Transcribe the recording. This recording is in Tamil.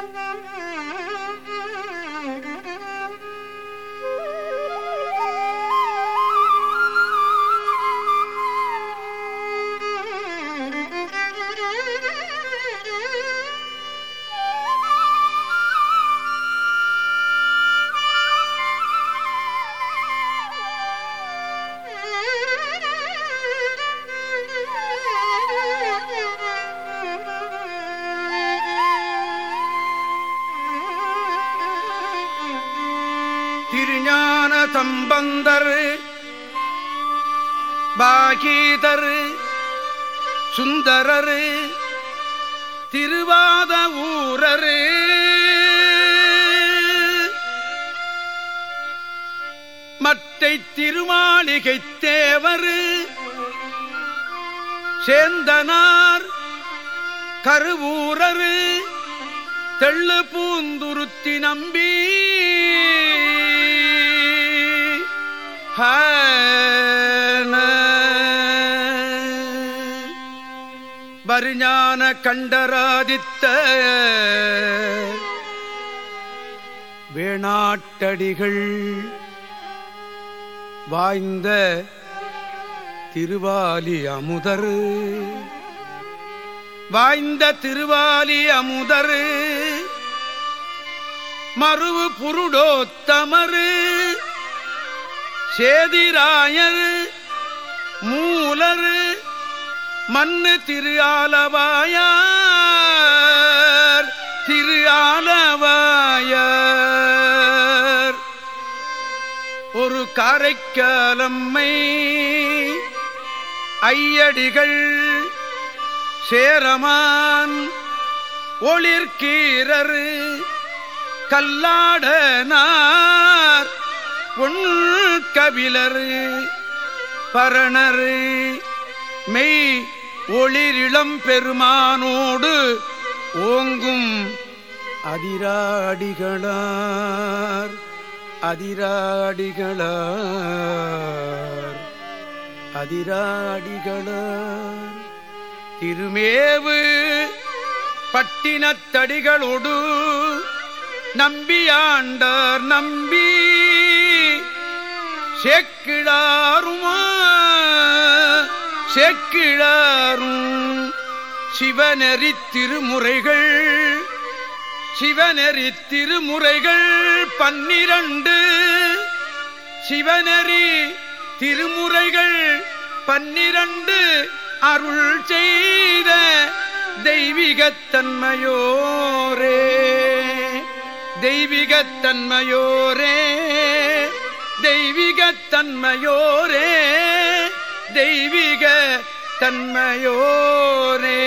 Thank you. திருஞான சம்பந்தர் பாகீதர் சுந்தரர் திருவாத ஊரர். மட்டை திருமாளிகை தேவர் சேந்தனார் கருவூரரு தெள்ளு பூந்துருத்தி நம்பி. பரிஞான கண்டராதித்த வேணாட்டடிகள் வாய்ந்த திருவாலி அமுதர். வாய்ந்த திருவாலி அமுதர். மறுவு புருடோத்தமரு. சேதிராயர் மூலர் மண்ணு திரு ஆலவாயார் திரு ஆலவாயார் ஒரு காரைக்காலம்மை ஐயடிகள் சேரமான் ஒளிர்கீரர் கல்லாடனார் ஒன்று கபிலர் பரணர் மெய் ஒளிரிளம் பெருமானோடு ஓங்கும் அதிராடிகளார் அதிராடிகளார் அதிராடிகளார். திருமேவு பட்டினத்தடிகளோடு நம்பியாண்டார் நம்பி சேக்கிழாருமா? சேக்கிழாரும் சிவநெறி திருமுறைகள் சிவநெறி திருமுறைகள் பன்னிரண்டு. சிவநெறி திருமுறைகள் பன்னிரண்டு. அருள் செய்த தெய்வீகத்தன்மையோரே தெய்வீகத்தன்மையோரே. தெய்வீகத்தன்மையோரே தெய்வீக தன்மையோரே.